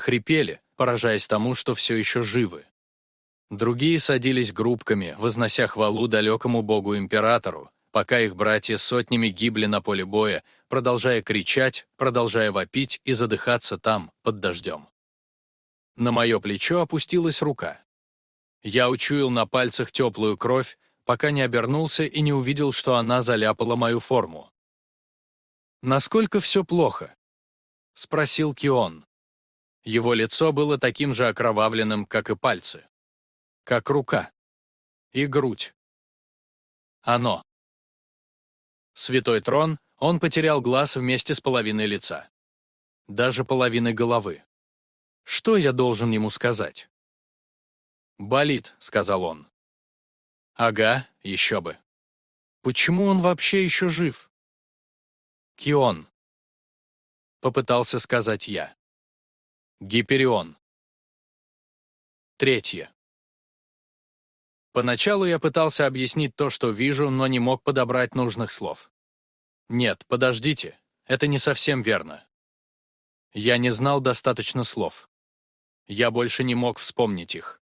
хрипели, поражаясь тому, что все еще живы. Другие садились группками, вознося хвалу далекому богу-императору, пока их братья сотнями гибли на поле боя, продолжая кричать, продолжая вопить и задыхаться там, под дождем. На мое плечо опустилась рука. Я учуял на пальцах теплую кровь, пока не обернулся и не увидел, что она заляпала мою форму. «Насколько все плохо?» — спросил Кион. Его лицо было таким же окровавленным, как и пальцы. Как рука. И грудь. Оно. Святой трон, он потерял глаз вместе с половиной лица. Даже половиной головы. Что я должен ему сказать? «Болит», — сказал он. «Ага, еще бы. Почему он вообще еще жив?» «Кион», — попытался сказать я. «Гиперион». Третье. Поначалу я пытался объяснить то, что вижу, но не мог подобрать нужных слов. Нет, подождите, это не совсем верно. Я не знал достаточно слов. Я больше не мог вспомнить их.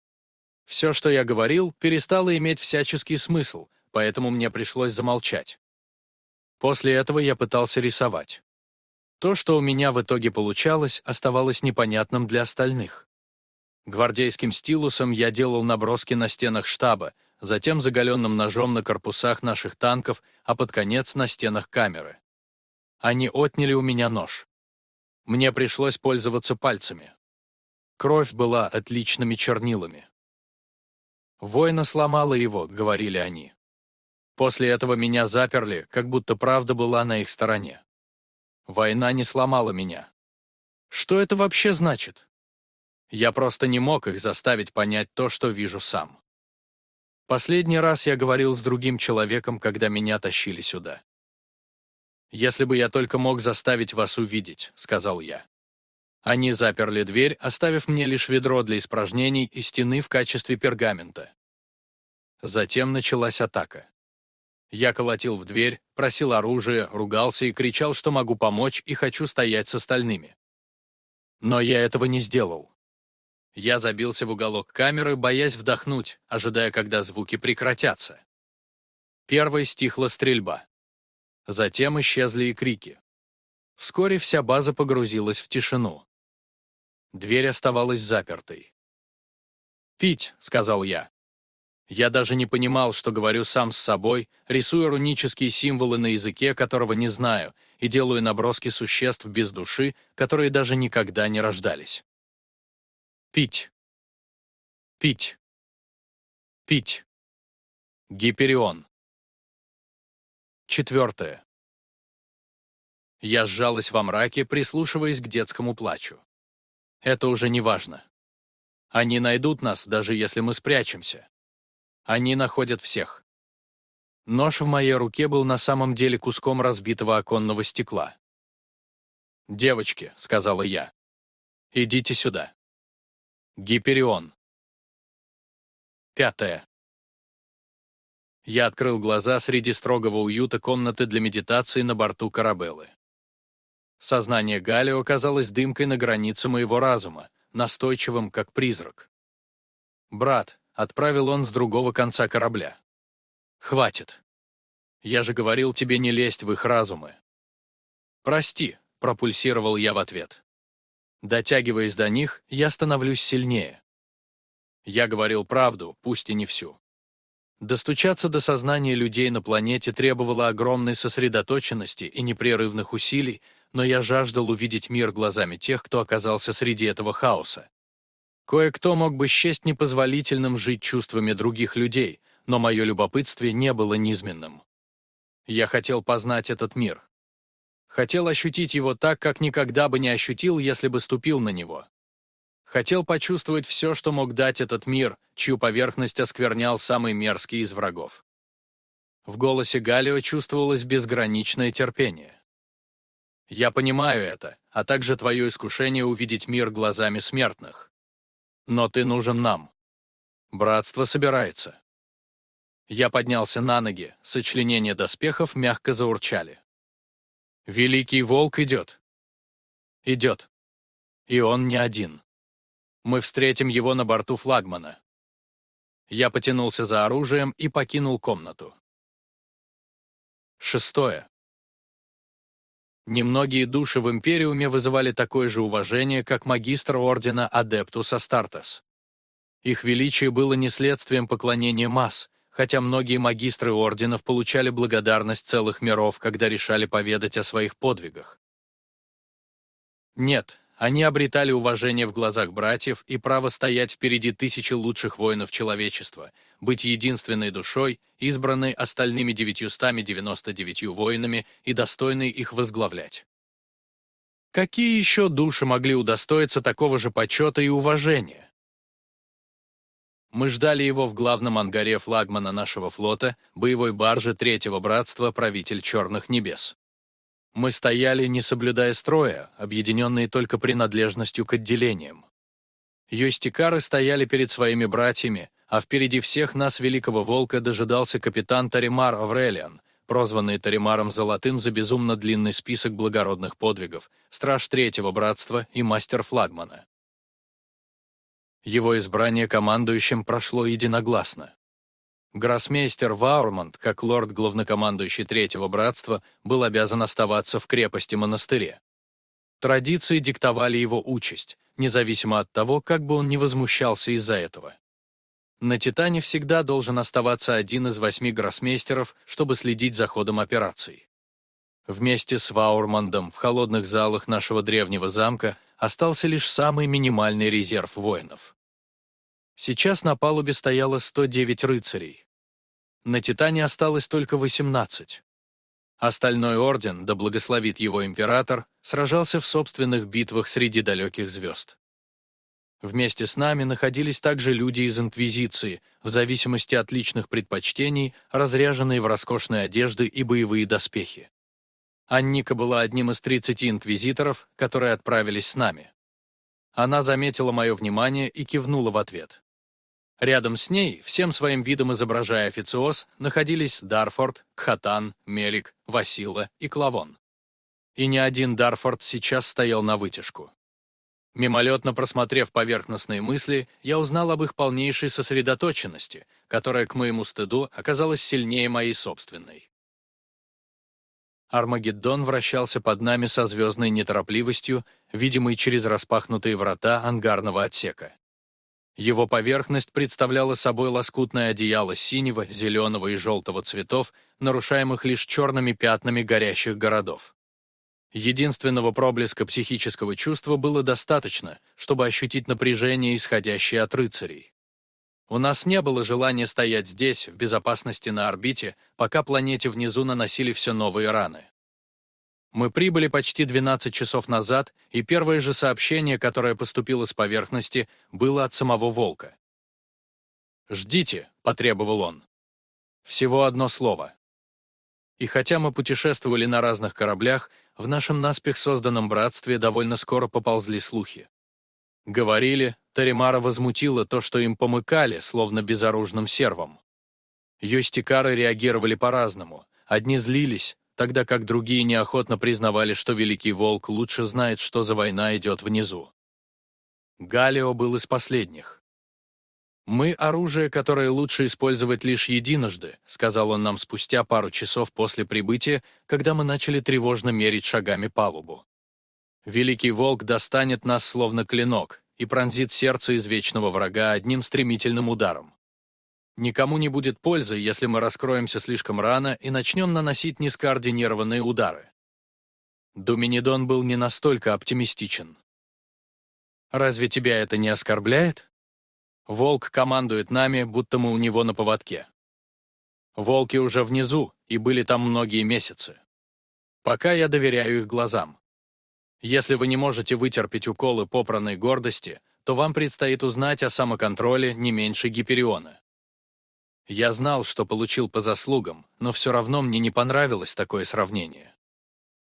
Все, что я говорил, перестало иметь всяческий смысл, поэтому мне пришлось замолчать. После этого я пытался рисовать. То, что у меня в итоге получалось, оставалось непонятным для остальных. Гвардейским стилусом я делал наброски на стенах штаба, затем заголенным ножом на корпусах наших танков, а под конец на стенах камеры. Они отняли у меня нож. Мне пришлось пользоваться пальцами. Кровь была отличными чернилами. «Война сломала его», — говорили они. После этого меня заперли, как будто правда была на их стороне. Война не сломала меня. Что это вообще значит? Я просто не мог их заставить понять то, что вижу сам. Последний раз я говорил с другим человеком, когда меня тащили сюда. «Если бы я только мог заставить вас увидеть», — сказал я. Они заперли дверь, оставив мне лишь ведро для испражнений и стены в качестве пергамента. Затем началась атака. Я колотил в дверь, просил оружие, ругался и кричал, что могу помочь и хочу стоять с остальными. Но я этого не сделал. Я забился в уголок камеры, боясь вдохнуть, ожидая, когда звуки прекратятся. Первой стихла стрельба. Затем исчезли и крики. Вскоре вся база погрузилась в тишину. Дверь оставалась запертой. «Пить», — сказал я. Я даже не понимал, что говорю сам с собой, рисуя рунические символы на языке, которого не знаю, и делаю наброски существ без души, которые даже никогда не рождались. Пить. Пить. Пить. Гиперион. Четвертое. Я сжалась во мраке, прислушиваясь к детскому плачу. Это уже не важно. Они найдут нас, даже если мы спрячемся. Они находят всех. Нож в моей руке был на самом деле куском разбитого оконного стекла. «Девочки», — сказала я, — «идите сюда». Гиперион. Пятое. Я открыл глаза среди строгого уюта комнаты для медитации на борту Карабеллы. Сознание Галио казалось дымкой на границе моего разума, настойчивым, как призрак. «Брат», — отправил он с другого конца корабля. «Хватит. Я же говорил тебе не лезть в их разумы». «Прости», — пропульсировал я в ответ. Дотягиваясь до них, я становлюсь сильнее. Я говорил правду, пусть и не всю. Достучаться до сознания людей на планете требовало огромной сосредоточенности и непрерывных усилий, но я жаждал увидеть мир глазами тех, кто оказался среди этого хаоса. Кое-кто мог бы счесть непозволительным жить чувствами других людей, но мое любопытство не было низменным. Я хотел познать этот мир. Хотел ощутить его так, как никогда бы не ощутил, если бы ступил на него. Хотел почувствовать все, что мог дать этот мир, чью поверхность осквернял самый мерзкий из врагов. В голосе Галио чувствовалось безграничное терпение. «Я понимаю это, а также твое искушение увидеть мир глазами смертных. Но ты нужен нам. Братство собирается». Я поднялся на ноги, сочленения доспехов мягко заурчали. Великий волк идет. Идет. И он не один. Мы встретим его на борту флагмана. Я потянулся за оружием и покинул комнату. Шестое. Немногие души в Империуме вызывали такое же уважение, как магистр Ордена Адептус Астартес. Их величие было не следствием поклонения масс, хотя многие магистры Орденов получали благодарность целых миров, когда решали поведать о своих подвигах. Нет, они обретали уважение в глазах братьев и право стоять впереди тысячи лучших воинов человечества, быть единственной душой, избранной остальными 999 воинами и достойной их возглавлять. Какие еще души могли удостоиться такого же почета и уважения? Мы ждали его в главном ангаре флагмана нашего флота, боевой баржи Третьего Братства «Правитель Черных Небес». Мы стояли, не соблюдая строя, объединенные только принадлежностью к отделениям. Юстикары стояли перед своими братьями, а впереди всех нас, Великого Волка, дожидался капитан Таримар Аврелиан, прозванный Таримаром Золотым за безумно длинный список благородных подвигов, страж Третьего Братства и мастер флагмана. Его избрание командующим прошло единогласно. Гроссмейстер Ваурмонт, как лорд-главнокомандующий Третьего Братства, был обязан оставаться в крепости-монастыре. Традиции диктовали его участь, независимо от того, как бы он ни возмущался из-за этого. На «Титане» всегда должен оставаться один из восьми гроссмейстеров, чтобы следить за ходом операций. Вместе с Ваурмандом в холодных залах нашего древнего замка остался лишь самый минимальный резерв воинов. Сейчас на палубе стояло 109 рыцарей. На Титане осталось только 18. Остальной орден, да благословит его император, сражался в собственных битвах среди далеких звезд. Вместе с нами находились также люди из Инквизиции, в зависимости от личных предпочтений, разряженные в роскошные одежды и боевые доспехи. Анника была одним из 30 инквизиторов, которые отправились с нами. Она заметила мое внимание и кивнула в ответ. Рядом с ней, всем своим видом изображая официоз, находились Дарфорд, Кхатан, Мелик, Васила и Клавон. И ни один Дарфорд сейчас стоял на вытяжку. Мимолетно просмотрев поверхностные мысли, я узнал об их полнейшей сосредоточенности, которая, к моему стыду, оказалась сильнее моей собственной. Армагеддон вращался под нами со звездной неторопливостью, видимой через распахнутые врата ангарного отсека. Его поверхность представляла собой лоскутное одеяло синего, зеленого и желтого цветов, нарушаемых лишь черными пятнами горящих городов. Единственного проблеска психического чувства было достаточно, чтобы ощутить напряжение, исходящее от рыцарей. У нас не было желания стоять здесь, в безопасности на орбите, пока планете внизу наносили все новые раны. Мы прибыли почти 12 часов назад, и первое же сообщение, которое поступило с поверхности, было от самого Волка. «Ждите», — потребовал он. Всего одно слово. И хотя мы путешествовали на разных кораблях, в нашем наспех созданном братстве довольно скоро поползли слухи. Говорили, Таримара возмутила то, что им помыкали, словно безоружным сервом. Юстикары реагировали по-разному. Одни злились, тогда как другие неохотно признавали, что Великий Волк лучше знает, что за война идет внизу. Галио был из последних. «Мы — оружие, которое лучше использовать лишь единожды», сказал он нам спустя пару часов после прибытия, когда мы начали тревожно мерить шагами палубу. «Великий Волк достанет нас словно клинок и пронзит сердце извечного врага одним стремительным ударом. Никому не будет пользы, если мы раскроемся слишком рано и начнем наносить нескоординированные удары. Думинидон был не настолько оптимистичен. «Разве тебя это не оскорбляет?» Волк командует нами, будто мы у него на поводке. Волки уже внизу, и были там многие месяцы. Пока я доверяю их глазам. Если вы не можете вытерпеть уколы попранной гордости, то вам предстоит узнать о самоконтроле не меньше Гипериона. Я знал, что получил по заслугам, но все равно мне не понравилось такое сравнение.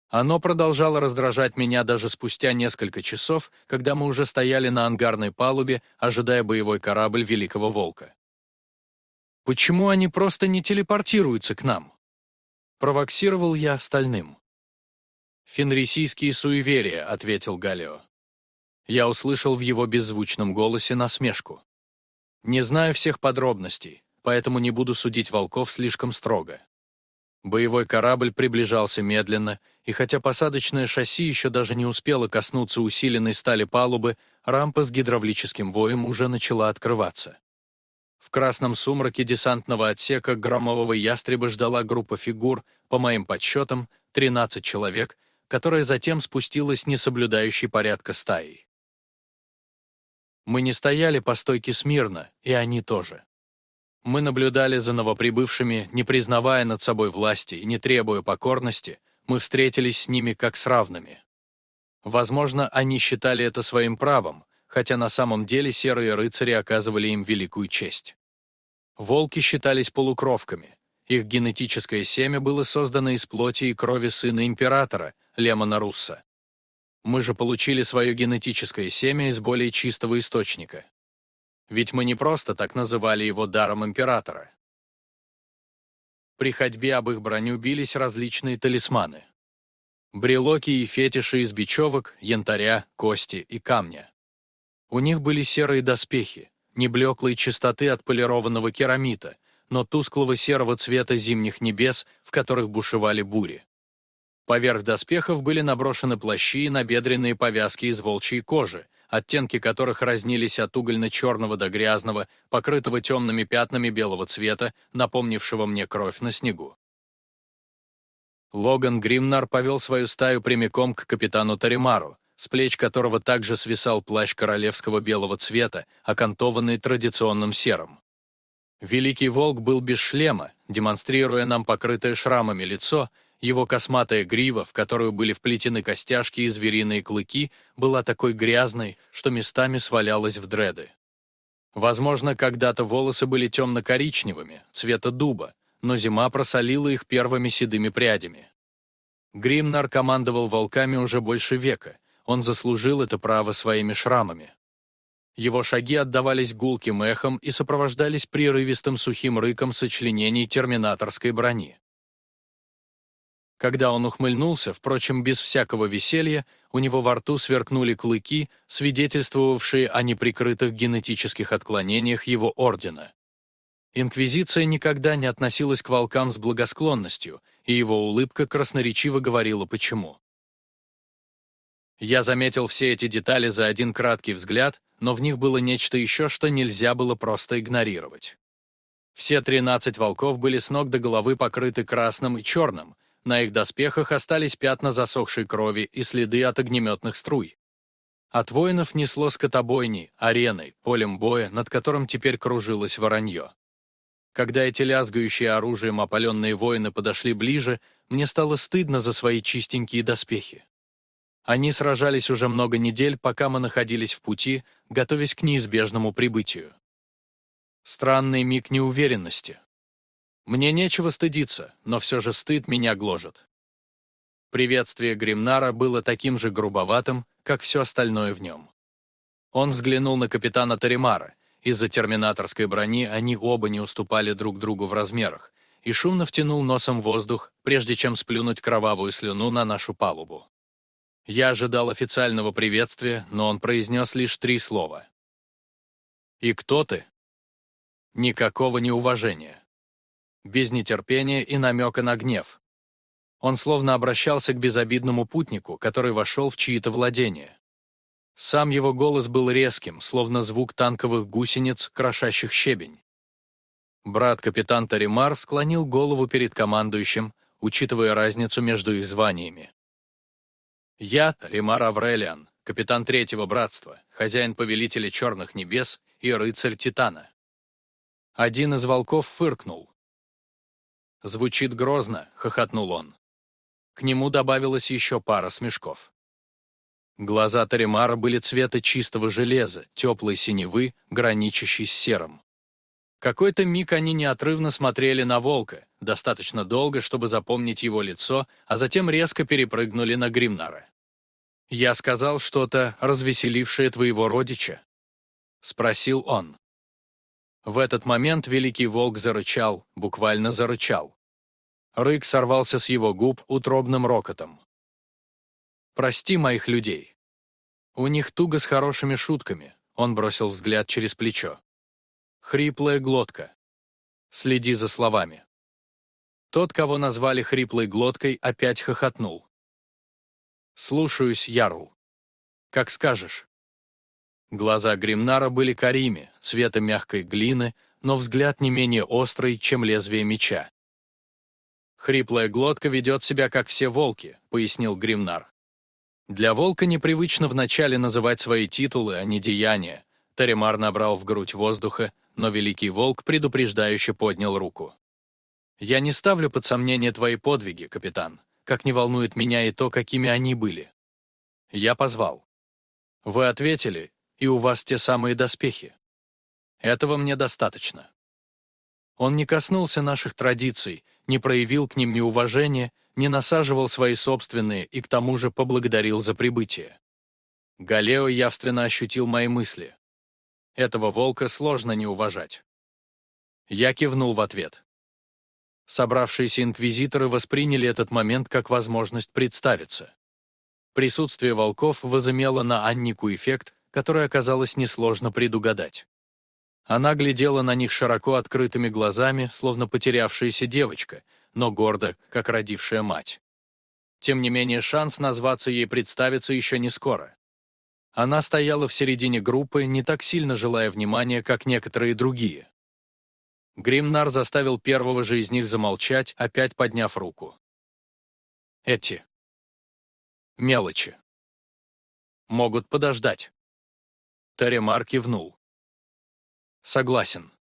Оно продолжало раздражать меня даже спустя несколько часов, когда мы уже стояли на ангарной палубе, ожидая боевой корабль Великого Волка. «Почему они просто не телепортируются к нам?» Провоксировал я остальным. «Фенрисийские суеверия», — ответил Галио. Я услышал в его беззвучном голосе насмешку. Не знаю всех подробностей, поэтому не буду судить волков слишком строго. Боевой корабль приближался медленно, и хотя посадочное шасси еще даже не успело коснуться усиленной стали палубы, рампа с гидравлическим воем уже начала открываться. В красном сумраке десантного отсека громового ястреба ждала группа фигур, по моим подсчетам, 13 человек, которая затем спустилась несоблюдающей порядка стаей. Мы не стояли по стойке смирно, и они тоже. Мы наблюдали за новоприбывшими, не признавая над собой власти и не требуя покорности, мы встретились с ними как с равными. Возможно, они считали это своим правом, хотя на самом деле серые рыцари оказывали им великую честь. Волки считались полукровками. Их генетическое семя было создано из плоти и крови сына императора, Лемона Русса. Мы же получили свое генетическое семя из более чистого источника. Ведь мы не просто так называли его даром императора. При ходьбе об их броню бились различные талисманы. Брелоки и фетиши из бечевок, янтаря, кости и камня. У них были серые доспехи, не блеклой чистоты отполированного керамита, но тусклого серого цвета зимних небес, в которых бушевали бури. Поверх доспехов были наброшены плащи и набедренные повязки из волчьей кожи, оттенки которых разнились от угольно-черного до грязного, покрытого темными пятнами белого цвета, напомнившего мне кровь на снегу. Логан Гримнар повел свою стаю прямиком к капитану Таримару, с плеч которого также свисал плащ королевского белого цвета, окантованный традиционным серым. Великий волк был без шлема, демонстрируя нам покрытое шрамами лицо, его косматая грива, в которую были вплетены костяшки и звериные клыки, была такой грязной, что местами свалялась в дреды. Возможно, когда-то волосы были темно-коричневыми, цвета дуба, но зима просолила их первыми седыми прядями. Гримнар командовал волками уже больше века, он заслужил это право своими шрамами. Его шаги отдавались гулким эхом и сопровождались прерывистым сухим рыком сочленений терминаторской брони. Когда он ухмыльнулся, впрочем, без всякого веселья, у него во рту сверкнули клыки, свидетельствовавшие о неприкрытых генетических отклонениях его ордена. Инквизиция никогда не относилась к волкам с благосклонностью, и его улыбка красноречиво говорила почему. Я заметил все эти детали за один краткий взгляд, но в них было нечто еще, что нельзя было просто игнорировать. Все тринадцать волков были с ног до головы покрыты красным и черным, на их доспехах остались пятна засохшей крови и следы от огнеметных струй. От воинов несло скотобойней, ареной, полем боя, над которым теперь кружилось воронье. Когда эти лязгающие оружием опаленные воины подошли ближе, мне стало стыдно за свои чистенькие доспехи. Они сражались уже много недель, пока мы находились в пути, готовясь к неизбежному прибытию. Странный миг неуверенности. Мне нечего стыдиться, но все же стыд меня гложет. Приветствие Гримнара было таким же грубоватым, как все остальное в нем. Он взглянул на капитана Таримара. Из-за терминаторской брони они оба не уступали друг другу в размерах, и шумно втянул носом воздух, прежде чем сплюнуть кровавую слюну на нашу палубу. Я ожидал официального приветствия, но он произнес лишь три слова. «И кто ты?» Никакого неуважения без нетерпения и намека на гнев. Он словно обращался к безобидному путнику, который вошел в чьи-то владения. Сам его голос был резким, словно звук танковых гусениц, крошащих щебень. Брат-капитан Таримар склонил голову перед командующим, учитывая разницу между их званиями. «Я Таримар Аврелиан, капитан Третьего Братства, хозяин Повелителя Черных Небес и рыцарь Титана». Один из волков фыркнул, «Звучит грозно», — хохотнул он. К нему добавилась еще пара смешков. Глаза Таримара были цвета чистого железа, теплой синевы, граничащей с серым. Какой-то миг они неотрывно смотрели на волка, достаточно долго, чтобы запомнить его лицо, а затем резко перепрыгнули на Гримнара. «Я сказал что-то, развеселившее твоего родича?» — спросил он. В этот момент Великий Волк зарычал, буквально зарычал. Рык сорвался с его губ утробным рокотом. «Прости моих людей». У них туго с хорошими шутками, он бросил взгляд через плечо. Хриплая глотка. Следи за словами. Тот, кого назвали хриплой глоткой, опять хохотнул. «Слушаюсь, Ярл. Как скажешь». Глаза Гримнара были карими, цвета мягкой глины, но взгляд не менее острый, чем лезвие меча. «Хриплая глотка ведет себя, как все волки», — пояснил Гримнар. Для волка непривычно вначале называть свои титулы, а не деяния. Таримар набрал в грудь воздуха, но великий волк предупреждающе поднял руку. «Я не ставлю под сомнение твои подвиги, капитан, как не волнует меня и то, какими они были. Я позвал. Вы ответили, и у вас те самые доспехи. Этого мне достаточно. Он не коснулся наших традиций, не проявил к ним неуважения, не насаживал свои собственные и к тому же поблагодарил за прибытие. Галео явственно ощутил мои мысли. Этого волка сложно не уважать. Я кивнул в ответ. Собравшиеся инквизиторы восприняли этот момент как возможность представиться. Присутствие волков возымело на Аннику эффект, который оказалось несложно предугадать. Она глядела на них широко открытыми глазами, словно потерявшаяся девочка, но гордо, как родившая мать. Тем не менее, шанс назваться ей представиться еще не скоро. Она стояла в середине группы, не так сильно желая внимания, как некоторые другие. Гримнар заставил первого же из них замолчать, опять подняв руку. Эти мелочи могут подождать. Таремар кивнул. Согласен.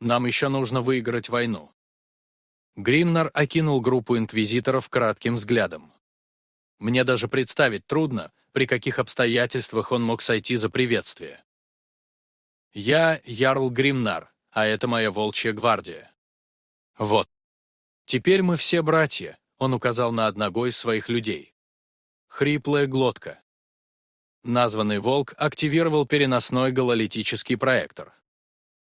Нам еще нужно выиграть войну. Гримнар окинул группу инквизиторов кратким взглядом. Мне даже представить трудно, при каких обстоятельствах он мог сойти за приветствие. «Я Ярл Гримнар, а это моя волчья гвардия». «Вот. Теперь мы все братья», — он указал на одного из своих людей. Хриплая глотка. Названный волк активировал переносной гололитический проектор.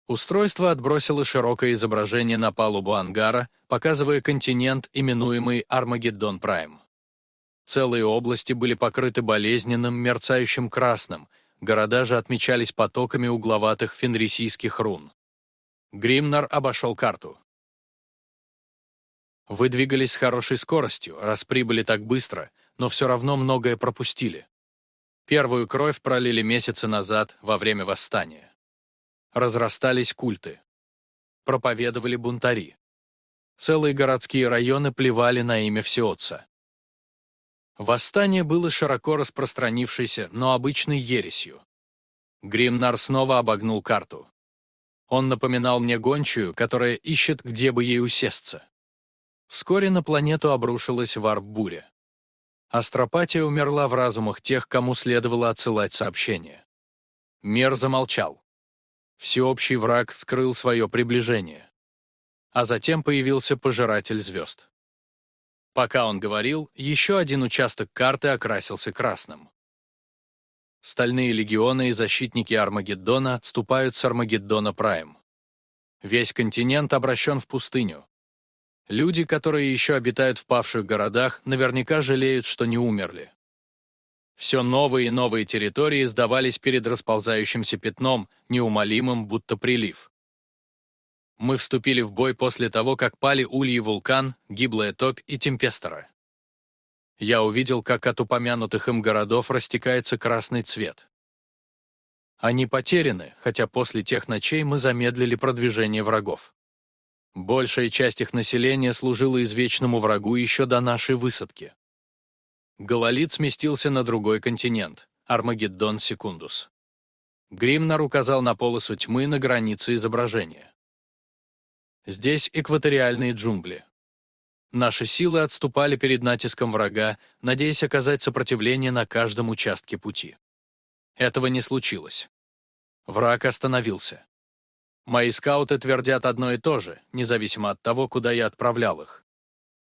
Устройство отбросило широкое изображение на палубу ангара, показывая континент, именуемый Армагеддон Прайм. Целые области были покрыты болезненным, мерцающим красным, города же отмечались потоками угловатых фенрисийских рун. Гримнар обошел карту. Вы двигались с хорошей скоростью, раз прибыли так быстро, но все равно многое пропустили. Первую кровь пролили месяцы назад, во время восстания. Разрастались культы. Проповедовали бунтари. Целые городские районы плевали на имя Всеотца. Восстание было широко распространившейся, но обычной ересью. Гримнар снова обогнул карту. Он напоминал мне гончую, которая ищет, где бы ей усесться. Вскоре на планету обрушилась варп-буря. Астропатия умерла в разумах тех, кому следовало отсылать сообщения. Мир замолчал. Всеобщий враг скрыл свое приближение. А затем появился пожиратель звезд. Пока он говорил, еще один участок карты окрасился красным. Стальные легионы и защитники Армагеддона отступают с Армагеддона Прайм. Весь континент обращен в пустыню. Люди, которые еще обитают в павших городах, наверняка жалеют, что не умерли. Все новые и новые территории сдавались перед расползающимся пятном, неумолимым, будто прилив. Мы вступили в бой после того, как пали Ульи вулкан, гиблая топь и Темпестера. Я увидел, как от упомянутых им городов растекается красный цвет. Они потеряны, хотя после тех ночей мы замедлили продвижение врагов. Большая часть их населения служила извечному врагу еще до нашей высадки. Гололит сместился на другой континент, Армагеддон Секундус. Гримнар указал на полосу тьмы на границе изображения. Здесь экваториальные джунгли. Наши силы отступали перед натиском врага, надеясь оказать сопротивление на каждом участке пути. Этого не случилось. Враг остановился. Мои скауты твердят одно и то же, независимо от того, куда я отправлял их.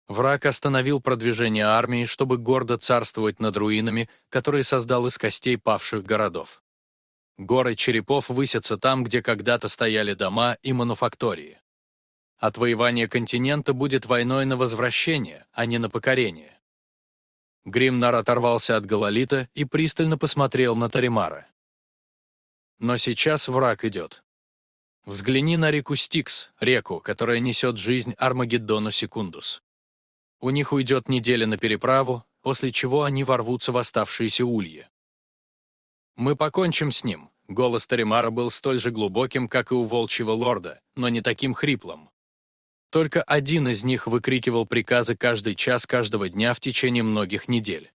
Враг остановил продвижение армии, чтобы гордо царствовать над руинами, которые создал из костей павших городов. Горы черепов высятся там, где когда-то стояли дома и мануфактории. Отвоевание континента будет войной на возвращение, а не на покорение. Гримнар оторвался от Гололита и пристально посмотрел на Таримара. Но сейчас враг идет. Взгляни на реку Стикс, реку, которая несет жизнь Армагеддону Секундус. У них уйдет неделя на переправу, после чего они ворвутся в оставшиеся ульи. «Мы покончим с ним», — голос Таримара был столь же глубоким, как и у волчьего лорда, но не таким хриплым. Только один из них выкрикивал приказы каждый час каждого дня в течение многих недель.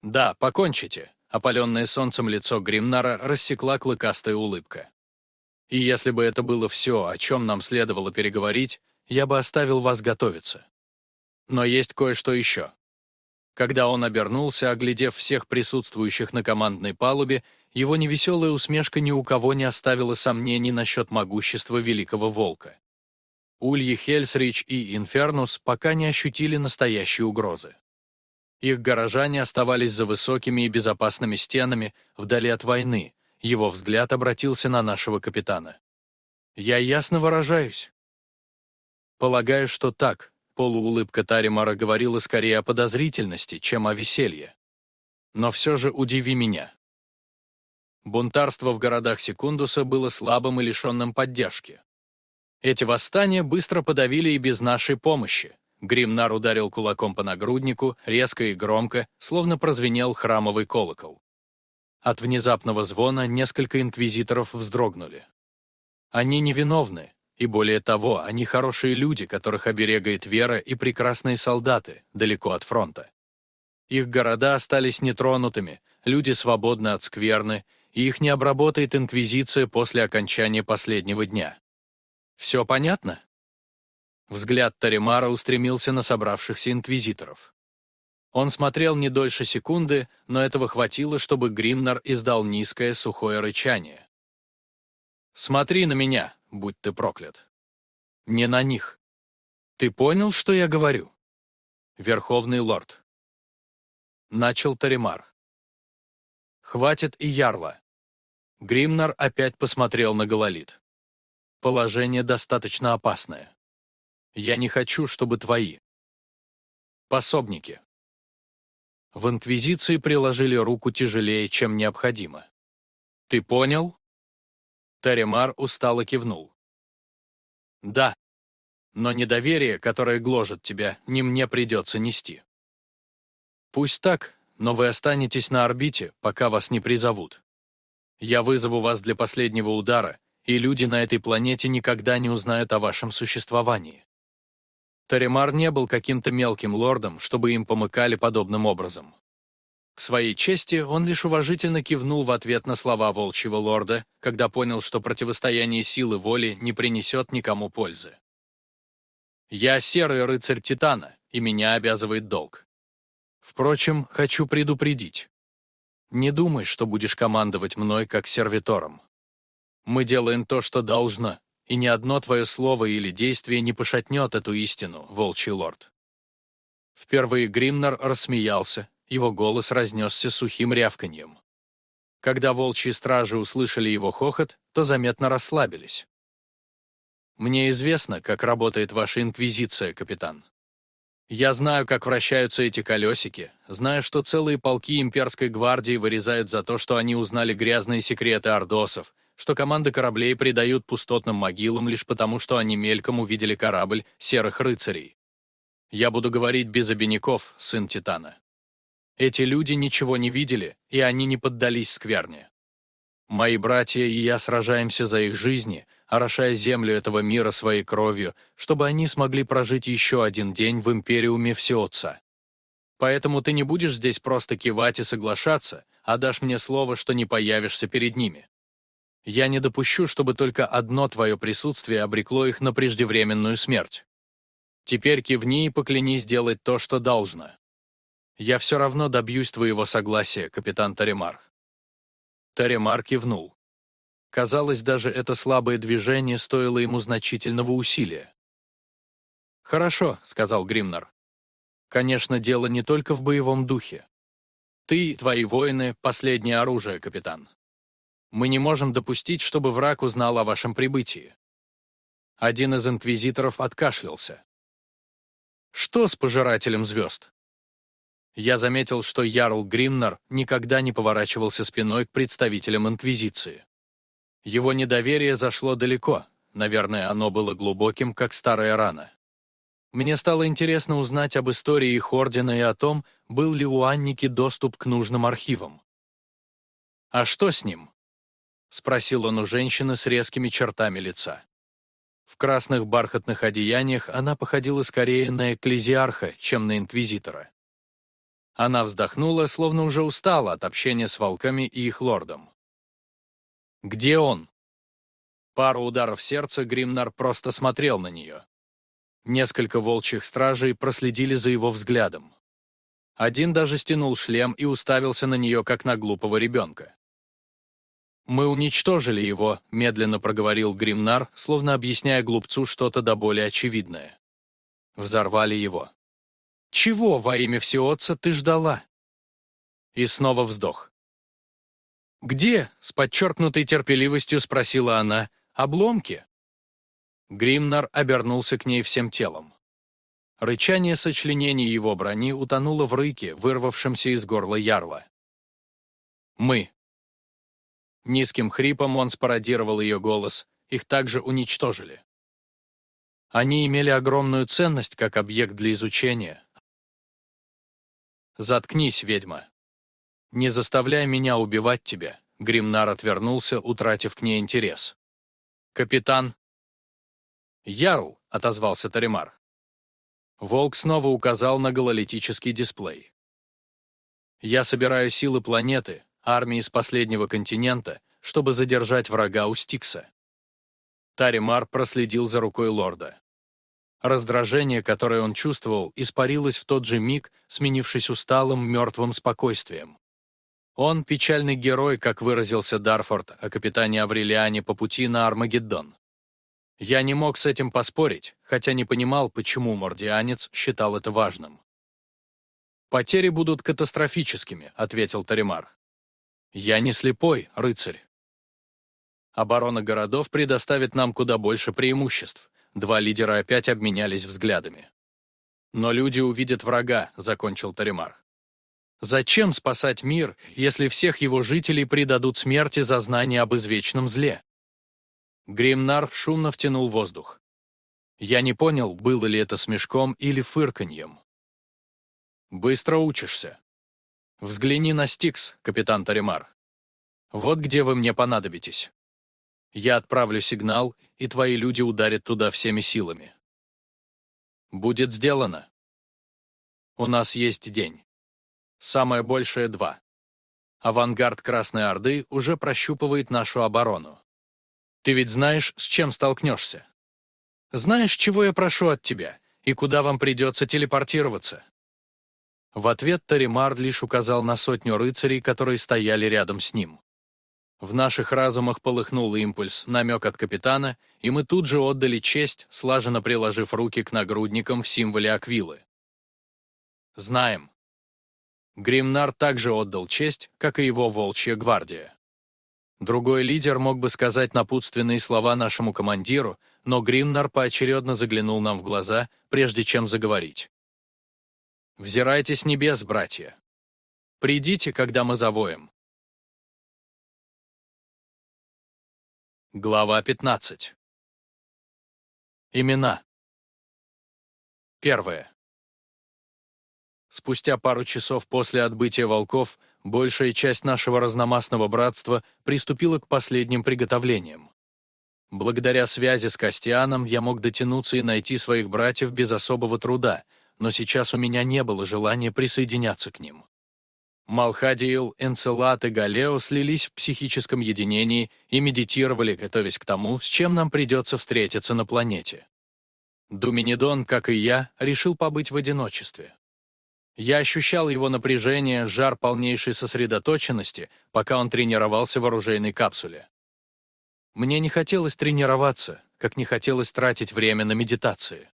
«Да, покончите», — опаленное солнцем лицо Гримнара рассекла клыкастая улыбка. «И если бы это было все, о чем нам следовало переговорить, я бы оставил вас готовиться. Но есть кое-что еще». Когда он обернулся, оглядев всех присутствующих на командной палубе, его невеселая усмешка ни у кого не оставила сомнений насчет могущества Великого Волка. Ульи Хельсрич и Инфернус пока не ощутили настоящей угрозы. Их горожане оставались за высокими и безопасными стенами, вдали от войны. Его взгляд обратился на нашего капитана. «Я ясно выражаюсь». «Полагаю, что так», — полуулыбка Таримара говорила скорее о подозрительности, чем о веселье. «Но все же удиви меня». Бунтарство в городах Секундуса было слабым и лишенным поддержки. Эти восстания быстро подавили и без нашей помощи. Гримнар ударил кулаком по нагруднику, резко и громко, словно прозвенел храмовый колокол. От внезапного звона несколько инквизиторов вздрогнули. Они невиновны, и более того, они хорошие люди, которых оберегает вера и прекрасные солдаты, далеко от фронта. Их города остались нетронутыми, люди свободны от скверны, и их не обработает инквизиция после окончания последнего дня. Все понятно?» Взгляд Таримара устремился на собравшихся инквизиторов. Он смотрел не дольше секунды, но этого хватило, чтобы Гримнар издал низкое сухое рычание. «Смотри на меня, будь ты проклят. Не на них. Ты понял, что я говорю?» Верховный лорд. Начал Таримар. «Хватит и ярла». Гримнар опять посмотрел на Гололит. Положение достаточно опасное. Я не хочу, чтобы твои пособники в Инквизиции приложили руку тяжелее, чем необходимо. Ты понял? Таримар устало кивнул. Да. Но недоверие, которое гложет тебя, не мне придется нести. Пусть так, но вы останетесь на орбите, пока вас не призовут. Я вызову вас для последнего удара, и люди на этой планете никогда не узнают о вашем существовании. Таримар не был каким-то мелким лордом, чтобы им помыкали подобным образом. К своей чести он лишь уважительно кивнул в ответ на слова волчьего лорда, когда понял, что противостояние силы воли не принесет никому пользы. «Я серый рыцарь Титана, и меня обязывает долг. Впрочем, хочу предупредить. Не думай, что будешь командовать мной как сервитором. Мы делаем то, что должно, и ни одно твое слово или действие не пошатнет эту истину, волчий лорд». Впервые Гримнар рассмеялся, его голос разнесся сухим рявканьем. Когда волчьи стражи услышали его хохот, то заметно расслабились. «Мне известно, как работает ваша инквизиция, капитан. Я знаю, как вращаются эти колесики, знаю, что целые полки имперской гвардии вырезают за то, что они узнали грязные секреты ордосов, что команды кораблей предают пустотным могилам лишь потому, что они мельком увидели корабль серых рыцарей. Я буду говорить без обиняков, сын Титана. Эти люди ничего не видели, и они не поддались скверне. Мои братья и я сражаемся за их жизни, орошая землю этого мира своей кровью, чтобы они смогли прожить еще один день в Империуме Всеотца. Поэтому ты не будешь здесь просто кивать и соглашаться, а дашь мне слово, что не появишься перед ними. Я не допущу, чтобы только одно твое присутствие обрекло их на преждевременную смерть. Теперь кивни и поклянись делать то, что должно. Я все равно добьюсь твоего согласия, капитан Таримар». Таримар кивнул. Казалось, даже это слабое движение стоило ему значительного усилия. «Хорошо», — сказал Гримнар. «Конечно, дело не только в боевом духе. Ты и твои воины — последнее оружие, капитан. Мы не можем допустить, чтобы враг узнал о вашем прибытии». Один из инквизиторов откашлялся. «Что с пожирателем звезд?» Я заметил, что Ярл Гримнар никогда не поворачивался спиной к представителям Инквизиции. Его недоверие зашло далеко, наверное, оно было глубоким, как старая рана. Мне стало интересно узнать об истории их ордена и о том, был ли у Анники доступ к нужным архивам. «А что с ним?» — спросил он у женщины с резкими чертами лица. В красных бархатных одеяниях она походила скорее на экклезиарха, чем на инквизитора. Она вздохнула, словно уже устала от общения с волками и их лордом. «Где он?» Пару ударов сердца Гримнар просто смотрел на нее. Несколько волчьих стражей проследили за его взглядом. Один даже стянул шлем и уставился на нее, как на глупого ребенка. «Мы уничтожили его», — медленно проговорил Гримнар, словно объясняя глупцу что-то до более очевидное. Взорвали его. «Чего во имя Всеотца ты ждала?» И снова вздох. «Где?» — с подчеркнутой терпеливостью спросила она. «Обломки?» Гримнар обернулся к ней всем телом. Рычание сочленений его брони утонуло в рыке, вырвавшемся из горла ярла. «Мы», Низким хрипом он спародировал ее голос, их также уничтожили. Они имели огромную ценность как объект для изучения. «Заткнись, ведьма. Не заставляй меня убивать тебя», — Гримнар отвернулся, утратив к ней интерес. «Капитан?» «Ярл», — отозвался Таримар. Волк снова указал на гололитический дисплей. «Я собираю силы планеты, армии с последнего континента, чтобы задержать врага у Стикса. Таримар проследил за рукой лорда. Раздражение, которое он чувствовал, испарилось в тот же миг, сменившись усталым, мертвым спокойствием. Он печальный герой, как выразился Дарфорд о капитане Аврелиане по пути на Армагеддон. Я не мог с этим поспорить, хотя не понимал, почему мордианец считал это важным. «Потери будут катастрофическими», — ответил Таримар. Я не слепой, рыцарь. Оборона городов предоставит нам куда больше преимуществ. Два лидера опять обменялись взглядами. Но люди увидят врага, закончил Таримар. Зачем спасать мир, если всех его жителей предадут смерти за знание об извечном зле? Гримнар шумно втянул воздух. Я не понял, было ли это смешком или фырканьем. «Быстро учишься», Взгляни на Стикс, капитан Таримар. Вот где вы мне понадобитесь. Я отправлю сигнал, и твои люди ударят туда всеми силами. Будет сделано. У нас есть день. Самое большее — два. Авангард Красной Орды уже прощупывает нашу оборону. Ты ведь знаешь, с чем столкнешься. Знаешь, чего я прошу от тебя, и куда вам придется телепортироваться. В ответ Таримар лишь указал на сотню рыцарей, которые стояли рядом с ним. В наших разумах полыхнул импульс, намек от капитана, и мы тут же отдали честь, слаженно приложив руки к нагрудникам в символе Аквилы. Знаем. Гримнар также отдал честь, как и его волчья гвардия. Другой лидер мог бы сказать напутственные слова нашему командиру, но Гримнар поочередно заглянул нам в глаза, прежде чем заговорить. Взирайте с небес, братья. Придите, когда мы завоем. Глава 15. Имена. Первое. Спустя пару часов после отбытия волков, большая часть нашего разномастного братства приступила к последним приготовлениям. Благодаря связи с Костианом я мог дотянуться и найти своих братьев без особого труда — но сейчас у меня не было желания присоединяться к ним. Малхадиил, Энцелат и Галео слились в психическом единении и медитировали, готовясь к тому, с чем нам придется встретиться на планете. Думинидон, как и я, решил побыть в одиночестве. Я ощущал его напряжение, жар полнейшей сосредоточенности, пока он тренировался в оружейной капсуле. Мне не хотелось тренироваться, как не хотелось тратить время на медитации.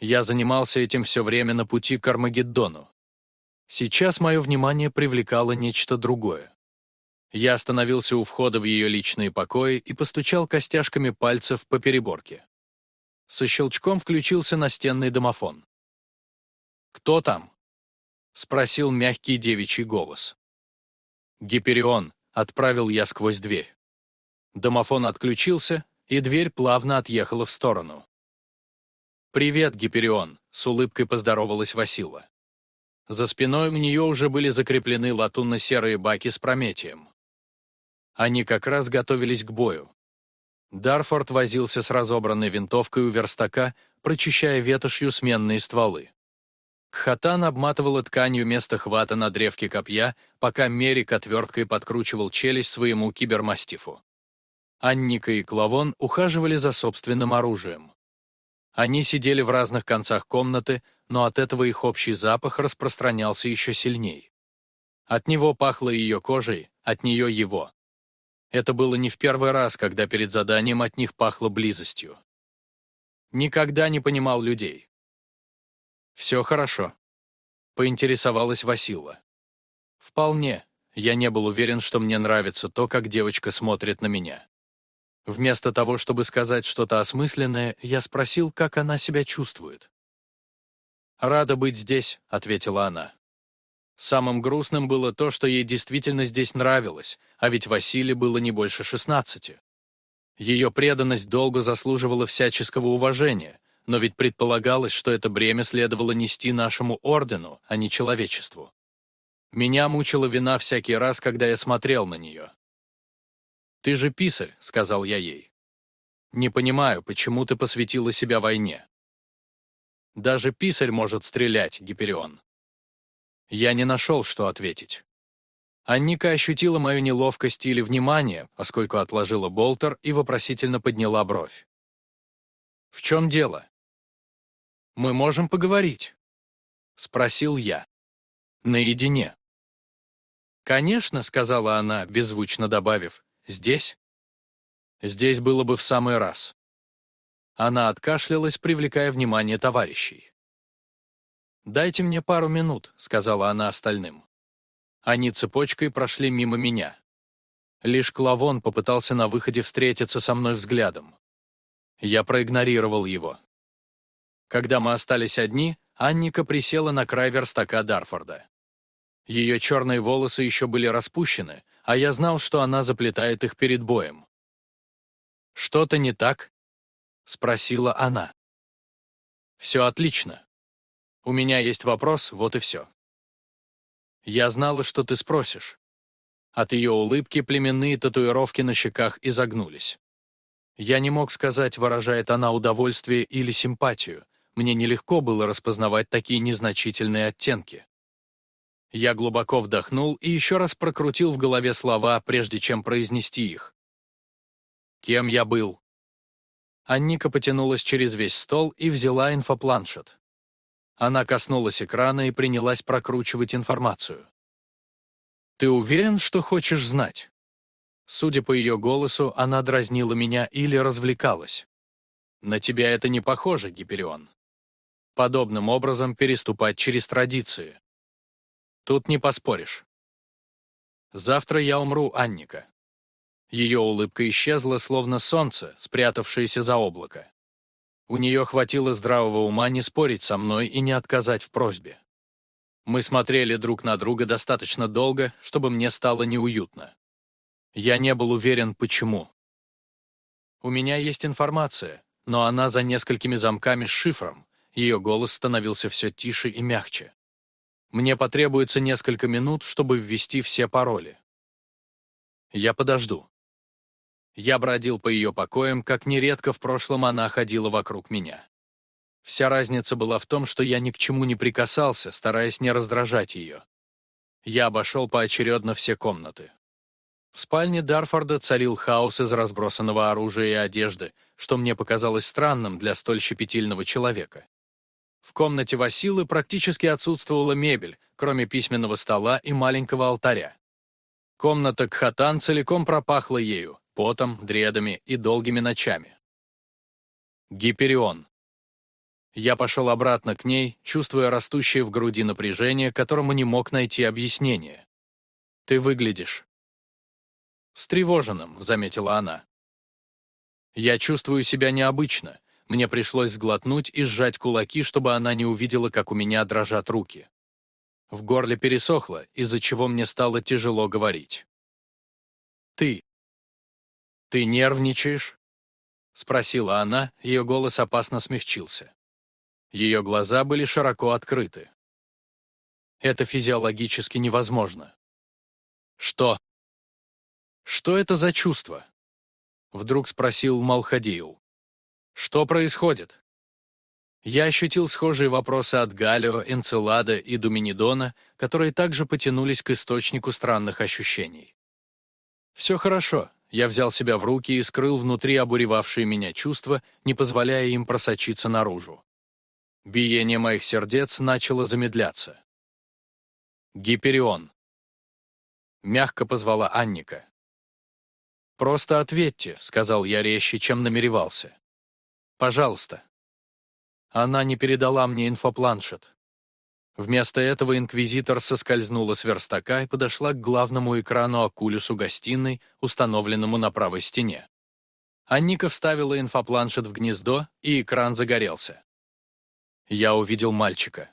Я занимался этим все время на пути к Армагеддону. Сейчас мое внимание привлекало нечто другое. Я остановился у входа в ее личные покои и постучал костяшками пальцев по переборке. Со щелчком включился настенный домофон. «Кто там?» Спросил мягкий девичий голос. «Гиперион», — отправил я сквозь дверь. Домофон отключился, и дверь плавно отъехала в сторону. «Привет, Гиперион», — с улыбкой поздоровалась Васила. За спиной у нее уже были закреплены латунно-серые баки с Прометием. Они как раз готовились к бою. Дарфорд возился с разобранной винтовкой у верстака, прочищая ветошью сменные стволы. Кхатан обматывала тканью место хвата на древке копья, пока Мерик отверткой подкручивал челюсть своему кибермастифу. Анника и Клавон ухаживали за собственным оружием. Они сидели в разных концах комнаты, но от этого их общий запах распространялся еще сильней. От него пахло ее кожей, от нее его. Это было не в первый раз, когда перед заданием от них пахло близостью. Никогда не понимал людей. «Все хорошо», — поинтересовалась Васила. «Вполне. Я не был уверен, что мне нравится то, как девочка смотрит на меня. Вместо того, чтобы сказать что-то осмысленное, я спросил, как она себя чувствует. «Рада быть здесь», — ответила она. Самым грустным было то, что ей действительно здесь нравилось, а ведь Василий было не больше шестнадцати. Ее преданность долго заслуживала всяческого уважения, но ведь предполагалось, что это бремя следовало нести нашему ордену, а не человечеству. Меня мучила вина всякий раз, когда я смотрел на нее. «Ты же писарь», — сказал я ей. «Не понимаю, почему ты посвятила себя войне». Даже писарь может стрелять, Гиперион. Я не нашел, что ответить. Анника ощутила мою неловкость или внимание, поскольку отложила болтер и вопросительно подняла бровь. «В чем дело?» «Мы можем поговорить?» — спросил я. «Наедине». «Конечно», — сказала она, беззвучно добавив, — «здесь?» «Здесь было бы в самый раз». Она откашлялась, привлекая внимание товарищей. «Дайте мне пару минут», — сказала она остальным. Они цепочкой прошли мимо меня. Лишь Клавон попытался на выходе встретиться со мной взглядом. Я проигнорировал его. Когда мы остались одни, Анника присела на край верстака Дарфорда. Ее черные волосы еще были распущены, а я знал, что она заплетает их перед боем. «Что-то не так?» — спросила она. «Все отлично. У меня есть вопрос, вот и все». «Я знала, что ты спросишь». От ее улыбки племенные татуировки на щеках изогнулись. Я не мог сказать, выражает она удовольствие или симпатию. Мне нелегко было распознавать такие незначительные оттенки. Я глубоко вдохнул и еще раз прокрутил в голове слова, прежде чем произнести их. Кем я был? Анника потянулась через весь стол и взяла инфопланшет. Она коснулась экрана и принялась прокручивать информацию. «Ты уверен, что хочешь знать?» Судя по ее голосу, она дразнила меня или развлекалась. «На тебя это не похоже, Гиперион. Подобным образом переступать через традиции. Тут не поспоришь. Завтра я умру, Анника. Ее улыбка исчезла, словно солнце, спрятавшееся за облако. У нее хватило здравого ума не спорить со мной и не отказать в просьбе. Мы смотрели друг на друга достаточно долго, чтобы мне стало неуютно. Я не был уверен, почему. У меня есть информация, но она за несколькими замками с шифром. Ее голос становился все тише и мягче. Мне потребуется несколько минут, чтобы ввести все пароли. Я подожду. Я бродил по ее покоям, как нередко в прошлом она ходила вокруг меня. Вся разница была в том, что я ни к чему не прикасался, стараясь не раздражать ее. Я обошел поочередно все комнаты. В спальне Дарфорда царил хаос из разбросанного оружия и одежды, что мне показалось странным для столь щепетильного человека. В комнате Василы практически отсутствовала мебель, кроме письменного стола и маленького алтаря. Комната Кхатан целиком пропахла ею, потом, дредами и долгими ночами. Гиперион. Я пошел обратно к ней, чувствуя растущее в груди напряжение, которому не мог найти объяснение. «Ты выглядишь...» «Встревоженным», — заметила она. «Я чувствую себя необычно. Мне пришлось сглотнуть и сжать кулаки, чтобы она не увидела, как у меня дрожат руки. В горле пересохло, из-за чего мне стало тяжело говорить. «Ты... ты нервничаешь?» — спросила она, ее голос опасно смягчился. Ее глаза были широко открыты. «Это физиологически невозможно». «Что?» «Что это за чувство?» — вдруг спросил Малхадиил. «Что происходит?» Я ощутил схожие вопросы от Галио, Энцелада и Думинидона, которые также потянулись к источнику странных ощущений. Все хорошо, я взял себя в руки и скрыл внутри обуревавшие меня чувства, не позволяя им просочиться наружу. Биение моих сердец начало замедляться. Гиперион. Мягко позвала Анника. «Просто ответьте», — сказал я резче, чем намеревался. «Пожалуйста». Она не передала мне инфопланшет. Вместо этого инквизитор соскользнула с верстака и подошла к главному экрану окулюсу гостиной, установленному на правой стене. Анника вставила инфопланшет в гнездо, и экран загорелся. Я увидел мальчика.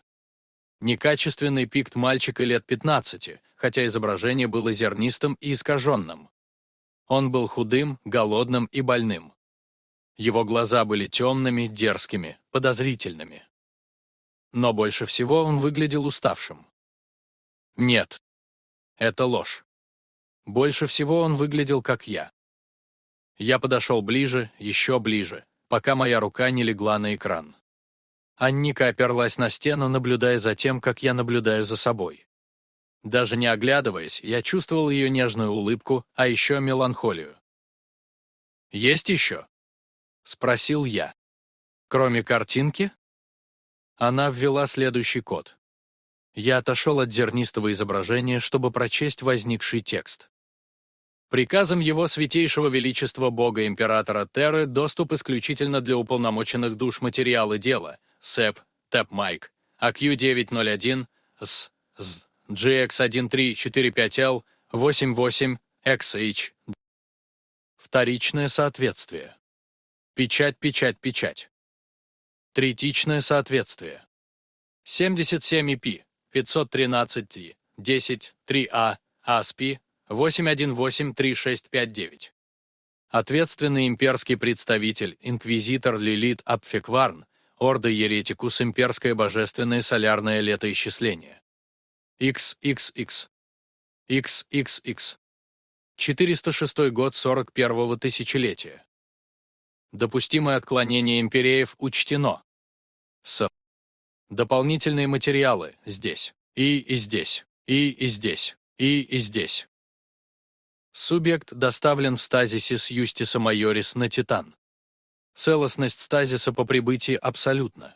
Некачественный пикт мальчика лет 15, хотя изображение было зернистым и искаженным. Он был худым, голодным и больным. Его глаза были темными, дерзкими, подозрительными. Но больше всего он выглядел уставшим. Нет, это ложь. Больше всего он выглядел как я. Я подошел ближе, еще ближе, пока моя рука не легла на экран. Анника оперлась на стену, наблюдая за тем, как я наблюдаю за собой. Даже не оглядываясь, я чувствовал ее нежную улыбку, а еще меланхолию. «Есть еще?» — спросил я. «Кроме картинки?» Она ввела следующий код. Я отошел от зернистого изображения, чтобы прочесть возникший текст. Приказом его святейшего величества бога императора Терры доступ исключительно для уполномоченных душ материалы дела, СЭП, ТЭП-МАЙК, АКЮ-901, СЗ, GX1345L, 88XH. Вторичное соответствие. Печать, печать, печать. Третичное соответствие. 77 EP, 513 10, 3А, АСПИ, 8183659. Ответственный имперский представитель, инквизитор Лилит Апфекварн, Орда Еретикус Имперское Божественное Солярное Летоисчисление. XXX. XXX. 406 год 41-го тысячелетия. Допустимое отклонение империев учтено. С. Дополнительные материалы здесь. И и здесь. И и здесь. И и здесь. Субъект доставлен в стазисе с Юстиса Майорис на Титан. Целостность стазиса по прибытии абсолютна.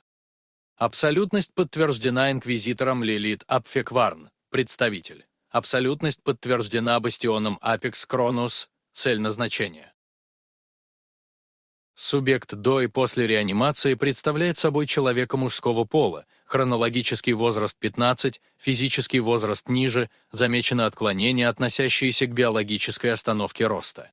Абсолютность подтверждена инквизитором Лилит Апфекварн, представитель. Абсолютность подтверждена бастионом Апекс Кронус, цель назначения. Субъект до и после реанимации представляет собой человека мужского пола, хронологический возраст 15, физический возраст ниже, замечено отклонения, относящиеся к биологической остановке роста.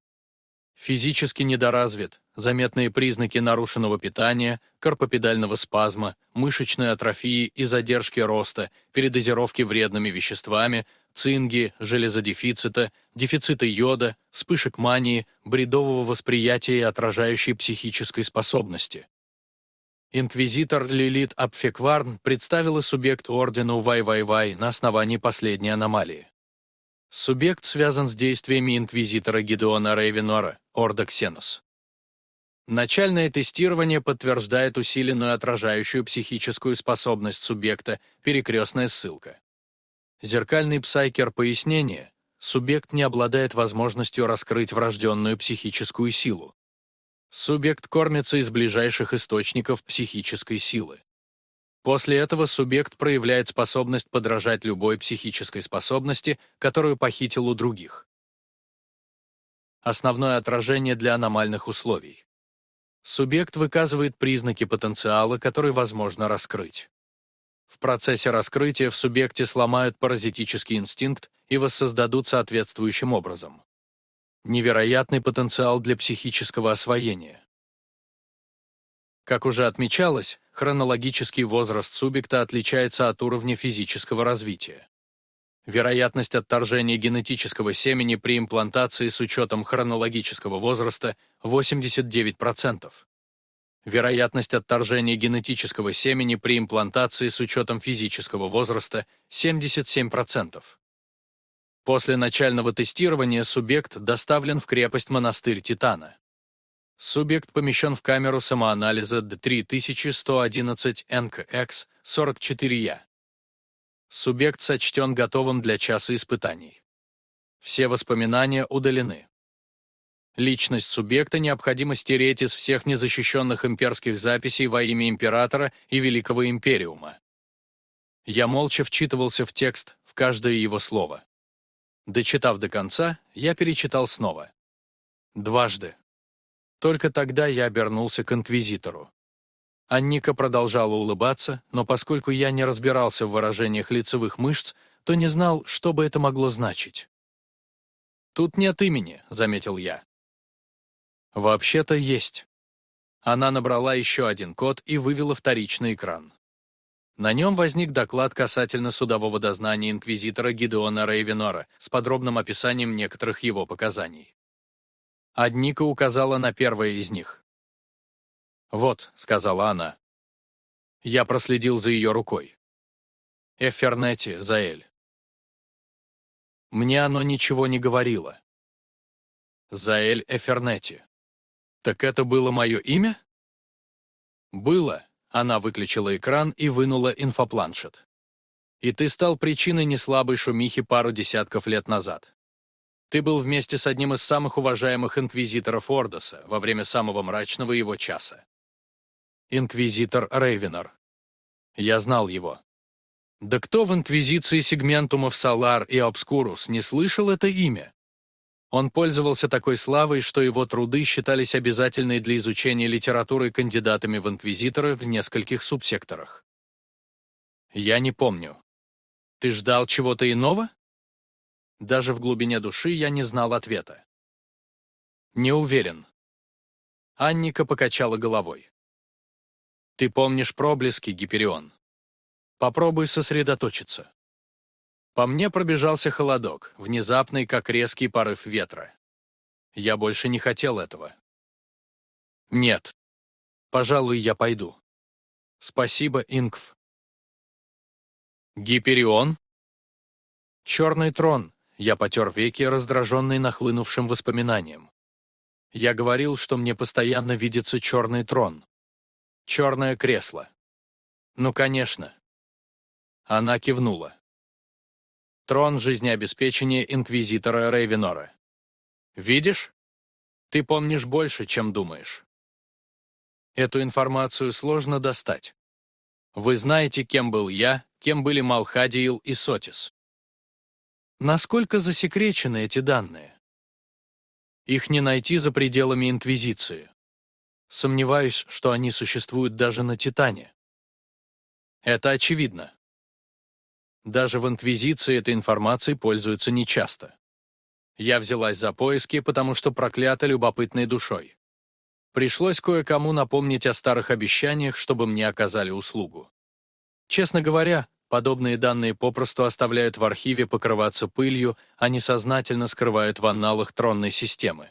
Физически недоразвит, заметные признаки нарушенного питания, карпопедального спазма, мышечной атрофии и задержки роста, передозировки вредными веществами, цинги, железодефицита, дефицита йода, вспышек мании, бредового восприятия и отражающей психической способности. Инквизитор Лилит Апфекварн представила субъект ордену Вай-Вай-Вай на основании последней аномалии. Субъект связан с действиями инквизитора Гидеона Рейвенора, Орда Ксенос. Начальное тестирование подтверждает усиленную отражающую психическую способность субъекта, перекрестная ссылка. Зеркальный псайкер пояснение субъект не обладает возможностью раскрыть врожденную психическую силу. Субъект кормится из ближайших источников психической силы. После этого субъект проявляет способность подражать любой психической способности, которую похитил у других. Основное отражение для аномальных условий. Субъект выказывает признаки потенциала, который возможно раскрыть. В процессе раскрытия в субъекте сломают паразитический инстинкт и воссоздадут соответствующим образом. Невероятный потенциал для психического освоения. Как уже отмечалось, хронологический возраст субъекта отличается от уровня физического развития. Вероятность отторжения генетического семени при имплантации с учетом хронологического возраста 89%. Вероятность отторжения генетического семени при имплантации с учетом физического возраста 77%. После начального тестирования субъект доставлен в крепость монастырь Титана. Субъект помещен в камеру самоанализа D3111 NKX 44Я. Субъект сочтен готовым для часа испытаний. Все воспоминания удалены. Личность субъекта необходимо стереть из всех незащищенных имперских записей во имя императора и Великого Империума. Я молча вчитывался в текст, в каждое его слово. Дочитав до конца, я перечитал снова. Дважды. Только тогда я обернулся к инквизитору. Анника продолжала улыбаться, но поскольку я не разбирался в выражениях лицевых мышц, то не знал, что бы это могло значить. «Тут нет имени», — заметил я. Вообще-то есть. Она набрала еще один код и вывела вторичный экран. На нем возник доклад касательно судового дознания инквизитора Гидеона Рейвенора с подробным описанием некоторых его показаний. Адника указала на первое из них. «Вот», — сказала она. Я проследил за ее рукой. Эфернети, Заэль. Мне оно ничего не говорило. Заэль Эфернети. Так это было мое имя? Было. Она выключила экран и вынула инфопланшет. И ты стал причиной неслабой шумихи пару десятков лет назад. Ты был вместе с одним из самых уважаемых инквизиторов Ордоса во время самого мрачного его часа. Инквизитор Рейвенор. Я знал его. Да кто в инквизиции сегментумов Салар и Обскурус не слышал это имя? Он пользовался такой славой, что его труды считались обязательной для изучения литературы кандидатами в инквизиторы в нескольких субсекторах. Я не помню. Ты ждал чего-то иного? Даже в глубине души я не знал ответа. Не уверен. Анника покачала головой. Ты помнишь проблески, Гиперион. Попробуй сосредоточиться. По мне пробежался холодок, внезапный, как резкий порыв ветра. Я больше не хотел этого. Нет. Пожалуй, я пойду. Спасибо, Инкв. Гиперион? Черный трон. Я потер веки, раздраженный нахлынувшим воспоминанием. Я говорил, что мне постоянно видится черный трон. Черное кресло. Ну, конечно. Она кивнула. Трон жизнеобеспечения инквизитора Рейвенора. Видишь? Ты помнишь больше, чем думаешь. Эту информацию сложно достать. Вы знаете, кем был я, кем были Малхадиил и Сотис. Насколько засекречены эти данные? Их не найти за пределами Инквизиции. Сомневаюсь, что они существуют даже на Титане. Это очевидно. Даже в Инквизиции этой информацией пользуются нечасто. Я взялась за поиски, потому что проклята любопытной душой. Пришлось кое-кому напомнить о старых обещаниях, чтобы мне оказали услугу. Честно говоря, подобные данные попросту оставляют в архиве покрываться пылью, а не сознательно скрывают в анналах тронной системы.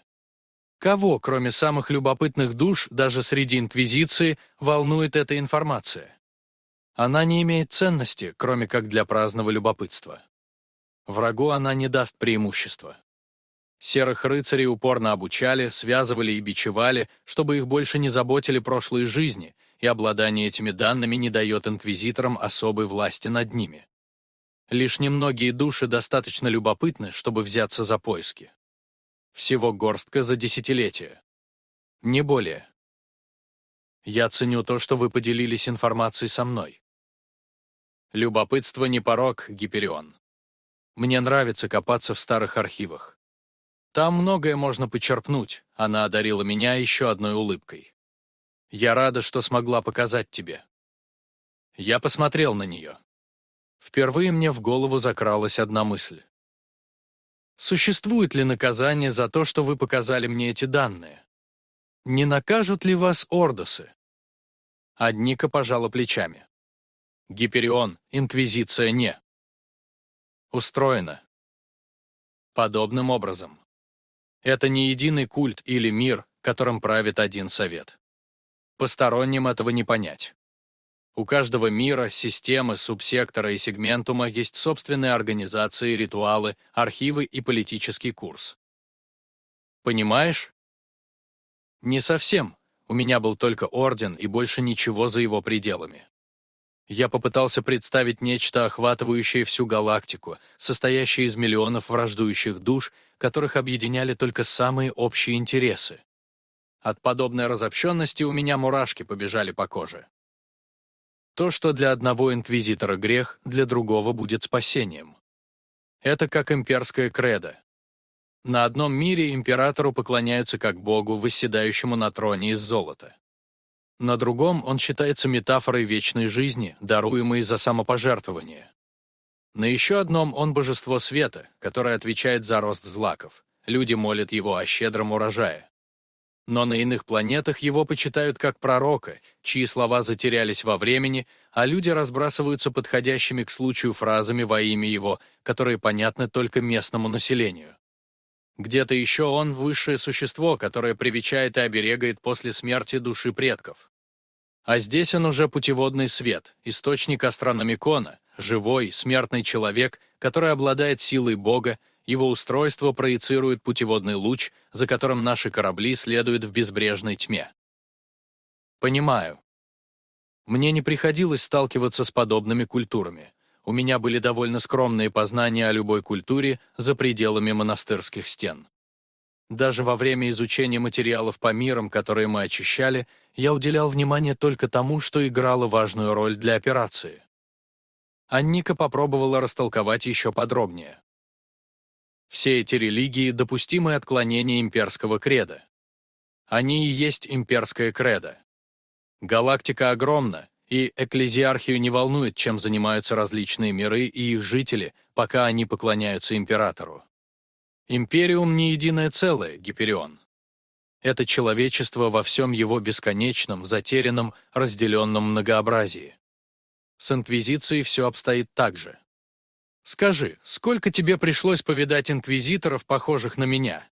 Кого, кроме самых любопытных душ, даже среди Инквизиции, волнует эта информация? Она не имеет ценности, кроме как для праздного любопытства. Врагу она не даст преимущества. Серых рыцарей упорно обучали, связывали и бичевали, чтобы их больше не заботили прошлые жизни, и обладание этими данными не дает инквизиторам особой власти над ними. Лишь немногие души достаточно любопытны, чтобы взяться за поиски. Всего горстка за десятилетия. Не более. Я ценю то, что вы поделились информацией со мной. Любопытство не порог, Гиперион. Мне нравится копаться в старых архивах. Там многое можно почерпнуть, она одарила меня еще одной улыбкой. Я рада, что смогла показать тебе. Я посмотрел на нее. Впервые мне в голову закралась одна мысль. Существует ли наказание за то, что вы показали мне эти данные? Не накажут ли вас ордосы? Адника пожала плечами. Гиперион, Инквизиция не. Устроена. Подобным образом. Это не единый культ или мир, которым правит один совет. Посторонним этого не понять. У каждого мира, системы, субсектора и сегментума есть собственные организации, ритуалы, архивы и политический курс. Понимаешь? Не совсем. У меня был только орден и больше ничего за его пределами. Я попытался представить нечто, охватывающее всю галактику, состоящее из миллионов враждующих душ, которых объединяли только самые общие интересы. От подобной разобщенности у меня мурашки побежали по коже. То, что для одного инквизитора грех, для другого будет спасением. Это как имперская кредо. На одном мире императору поклоняются как богу, восседающему на троне из золота. На другом он считается метафорой вечной жизни, даруемой за самопожертвование. На еще одном он божество света, которое отвечает за рост злаков. Люди молят его о щедром урожае. Но на иных планетах его почитают как пророка, чьи слова затерялись во времени, а люди разбрасываются подходящими к случаю фразами во имя его, которые понятны только местному населению. Где-то еще он – высшее существо, которое привечает и оберегает после смерти души предков. А здесь он уже путеводный свет, источник астрономикона, живой, смертный человек, который обладает силой Бога, его устройство проецирует путеводный луч, за которым наши корабли следуют в безбрежной тьме. Понимаю. Мне не приходилось сталкиваться с подобными культурами у меня были довольно скромные познания о любой культуре за пределами монастырских стен. Даже во время изучения материалов по мирам, которые мы очищали, я уделял внимание только тому, что играло важную роль для операции. Анника попробовала растолковать еще подробнее. Все эти религии – допустимые отклонения имперского креда. Они и есть имперское кредо. Галактика огромна, и экклезиархию не волнует, чем занимаются различные миры и их жители, пока они поклоняются императору. Империум не единое целое, Гиперион. Это человечество во всем его бесконечном, затерянном, разделенном многообразии. С Инквизицией все обстоит так же. Скажи, сколько тебе пришлось повидать инквизиторов, похожих на меня?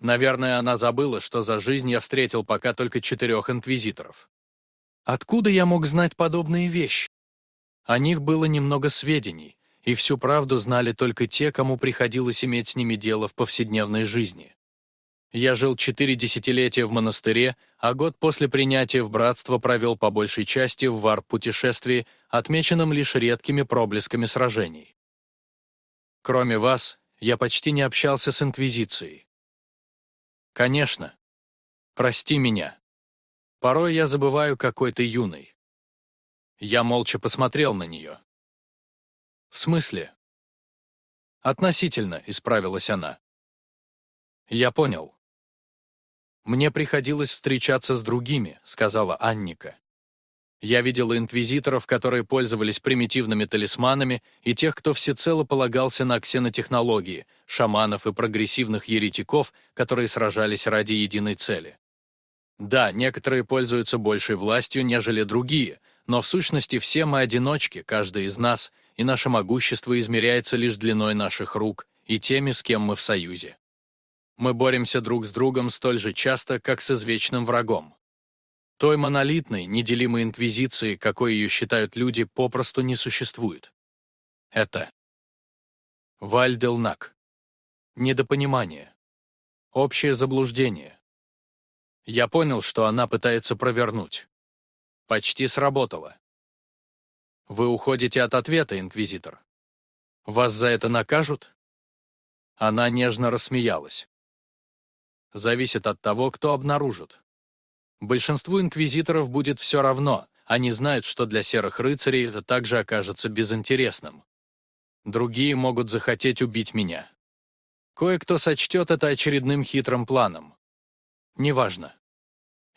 Наверное, она забыла, что за жизнь я встретил пока только четырех инквизиторов. Откуда я мог знать подобные вещи? О них было немного сведений, и всю правду знали только те, кому приходилось иметь с ними дело в повседневной жизни. Я жил четыре десятилетия в монастыре, а год после принятия в братство провел по большей части в варп-путешествии, отмеченном лишь редкими проблесками сражений. Кроме вас, я почти не общался с Инквизицией. Конечно. Прости меня. Порой я забываю, какой ты юный. Я молча посмотрел на нее. В смысле? Относительно, исправилась она. Я понял. Мне приходилось встречаться с другими, сказала Анника. Я видела инквизиторов, которые пользовались примитивными талисманами, и тех, кто всецело полагался на ксенотехнологии, шаманов и прогрессивных еретиков, которые сражались ради единой цели. Да, некоторые пользуются большей властью, нежели другие, но в сущности все мы одиночки, каждый из нас, и наше могущество измеряется лишь длиной наших рук и теми, с кем мы в союзе. Мы боремся друг с другом столь же часто, как с извечным врагом. Той монолитной, неделимой инквизиции, какой ее считают люди, попросту не существует. Это Вальделнак. Недопонимание. Общее заблуждение. Я понял, что она пытается провернуть. Почти сработало. Вы уходите от ответа, инквизитор. Вас за это накажут? Она нежно рассмеялась. Зависит от того, кто обнаружит. Большинству инквизиторов будет все равно, они знают, что для серых рыцарей это также окажется безинтересным. Другие могут захотеть убить меня. Кое-кто сочтет это очередным хитрым планом. Неважно.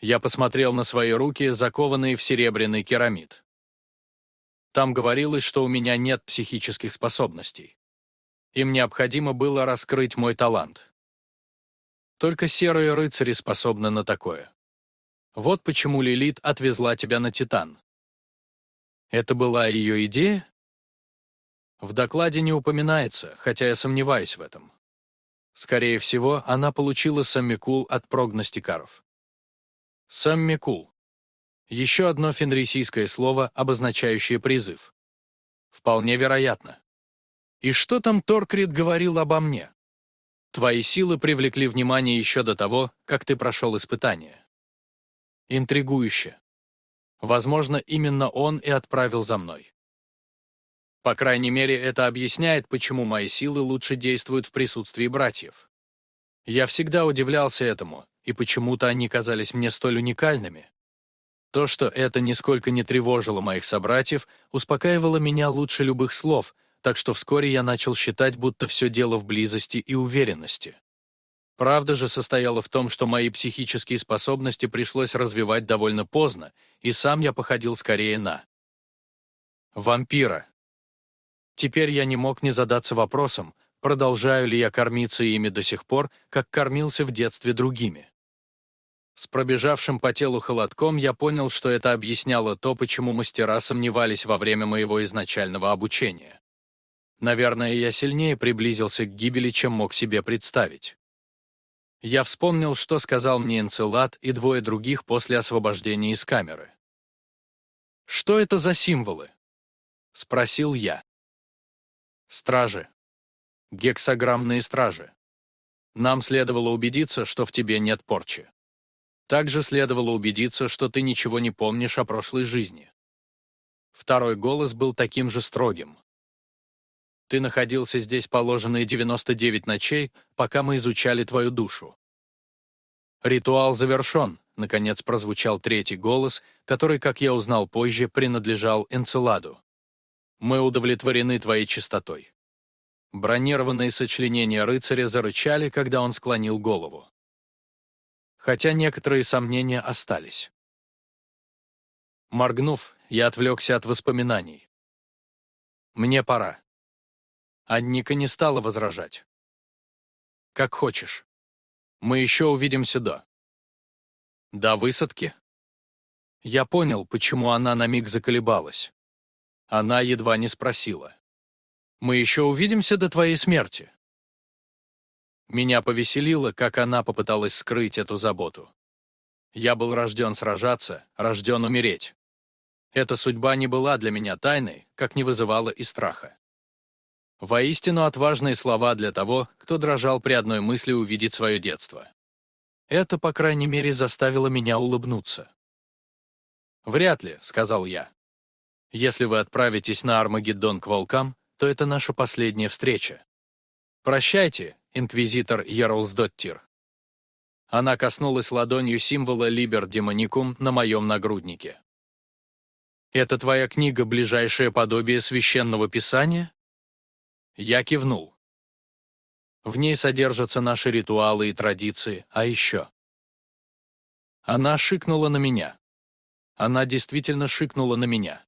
Я посмотрел на свои руки, закованные в серебряный керамид. Там говорилось, что у меня нет психических способностей. Им необходимо было раскрыть мой талант. Только серые рыцари способны на такое. Вот почему Лилит отвезла тебя на Титан. Это была ее идея? В докладе не упоминается, хотя я сомневаюсь в этом. Скорее всего, она получила саммикул от прогностикаров. Саммикул. Еще одно фенрисийское слово, обозначающее призыв. Вполне вероятно. И что там Торкрит говорил обо мне? Твои силы привлекли внимание еще до того, как ты прошел испытание. Интригующе. Возможно, именно он и отправил за мной. По крайней мере, это объясняет, почему мои силы лучше действуют в присутствии братьев. Я всегда удивлялся этому, и почему-то они казались мне столь уникальными. То, что это нисколько не тревожило моих собратьев, успокаивало меня лучше любых слов, так что вскоре я начал считать, будто все дело в близости и уверенности. Правда же состояла в том, что мои психические способности пришлось развивать довольно поздно, и сам я походил скорее на вампира. Теперь я не мог не задаться вопросом, продолжаю ли я кормиться ими до сих пор, как кормился в детстве другими. С пробежавшим по телу холодком я понял, что это объясняло то, почему мастера сомневались во время моего изначального обучения. Наверное, я сильнее приблизился к гибели, чем мог себе представить. Я вспомнил, что сказал мне Энцелад и двое других после освобождения из камеры. «Что это за символы?» — спросил я. «Стражи. Гексограммные стражи. Нам следовало убедиться, что в тебе нет порчи. Также следовало убедиться, что ты ничего не помнишь о прошлой жизни». Второй голос был таким же строгим. Ты находился здесь положенные 99 ночей, пока мы изучали твою душу. Ритуал завершен, наконец прозвучал третий голос, который, как я узнал позже, принадлежал Энцеладу. Мы удовлетворены твоей чистотой. Бронированные сочленения рыцаря зарычали, когда он склонил голову. Хотя некоторые сомнения остались. Моргнув, я отвлекся от воспоминаний. Мне пора. Анника не стала возражать. «Как хочешь. Мы еще увидимся до». «До высадки?» Я понял, почему она на миг заколебалась. Она едва не спросила. «Мы еще увидимся до твоей смерти?» Меня повеселило, как она попыталась скрыть эту заботу. Я был рожден сражаться, рожден умереть. Эта судьба не была для меня тайной, как не вызывала и страха. Воистину отважные слова для того, кто дрожал при одной мысли увидеть свое детство. Это, по крайней мере, заставило меня улыбнуться. «Вряд ли», — сказал я. «Если вы отправитесь на Армагеддон к волкам, то это наша последняя встреча. Прощайте, инквизитор Ярлсдоттир». Она коснулась ладонью символа Либер Демоникум на моем нагруднике. «Это твоя книга «Ближайшее подобие священного писания»?» Я кивнул. В ней содержатся наши ритуалы и традиции, а еще. Она шикнула на меня. Она действительно шикнула на меня.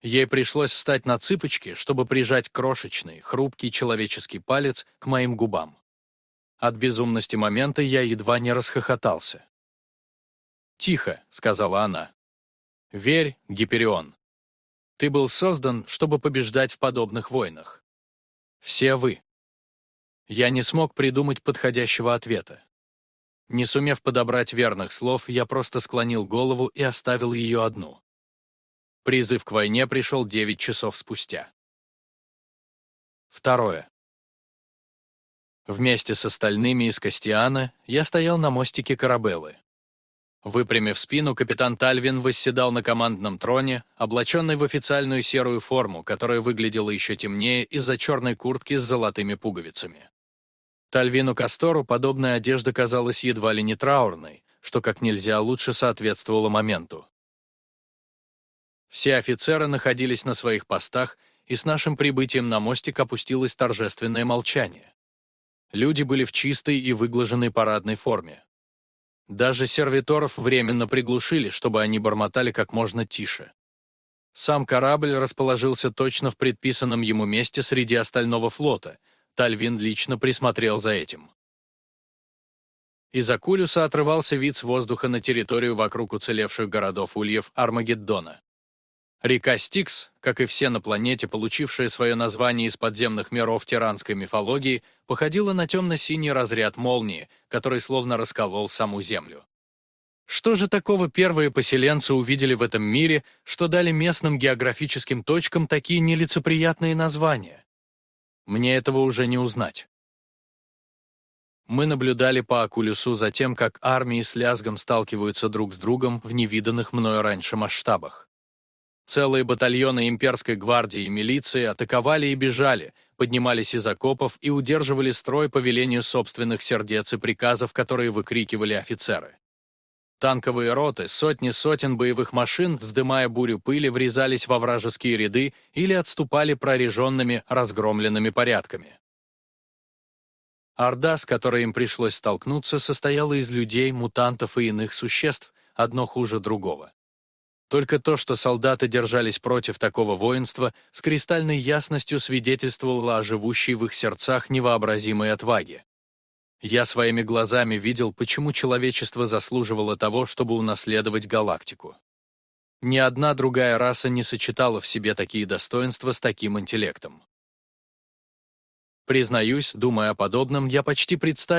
Ей пришлось встать на цыпочки, чтобы прижать крошечный, хрупкий человеческий палец к моим губам. От безумности момента я едва не расхохотался. «Тихо», — сказала она. «Верь, Гиперион. Ты был создан, чтобы побеждать в подобных войнах. Все вы. Я не смог придумать подходящего ответа. Не сумев подобрать верных слов, я просто склонил голову и оставил ее одну. Призыв к войне пришел 9 часов спустя. Второе. Вместе с остальными из Костиана я стоял на мостике Карабеллы. Выпрямив спину, капитан Тальвин восседал на командном троне, облаченный в официальную серую форму, которая выглядела еще темнее из-за черной куртки с золотыми пуговицами. Тальвину Кастору подобная одежда казалась едва ли не траурной, что как нельзя лучше соответствовало моменту. Все офицеры находились на своих постах, и с нашим прибытием на мостик опустилось торжественное молчание. Люди были в чистой и выглаженной парадной форме. Даже сервиторов временно приглушили, чтобы они бормотали как можно тише. Сам корабль расположился точно в предписанном ему месте среди остального флота. Тальвин лично присмотрел за этим. Из Акулюса отрывался вид с воздуха на территорию вокруг уцелевших городов Ульев Армагеддона. Река Стикс, как и все на планете, получившая свое название из подземных миров тиранской мифологии, походила на темно-синий разряд молнии, который словно расколол саму Землю. Что же такого первые поселенцы увидели в этом мире, что дали местным географическим точкам такие нелицеприятные названия? Мне этого уже не узнать. Мы наблюдали по Акулюсу за тем, как армии с лязгом сталкиваются друг с другом в невиданных мною раньше масштабах. Целые батальоны имперской гвардии и милиции атаковали и бежали, поднимались из окопов и удерживали строй по велению собственных сердец и приказов, которые выкрикивали офицеры. Танковые роты, сотни сотен боевых машин, вздымая бурю пыли, врезались во вражеские ряды или отступали прореженными, разгромленными порядками. Орда, с которой им пришлось столкнуться, состояла из людей, мутантов и иных существ, одно хуже другого. Только то, что солдаты держались против такого воинства, с кристальной ясностью свидетельствовало о живущей в их сердцах невообразимой отваге. Я своими глазами видел, почему человечество заслуживало того, чтобы унаследовать галактику. Ни одна другая раса не сочетала в себе такие достоинства с таким интеллектом. Признаюсь, думая о подобном, я почти представил,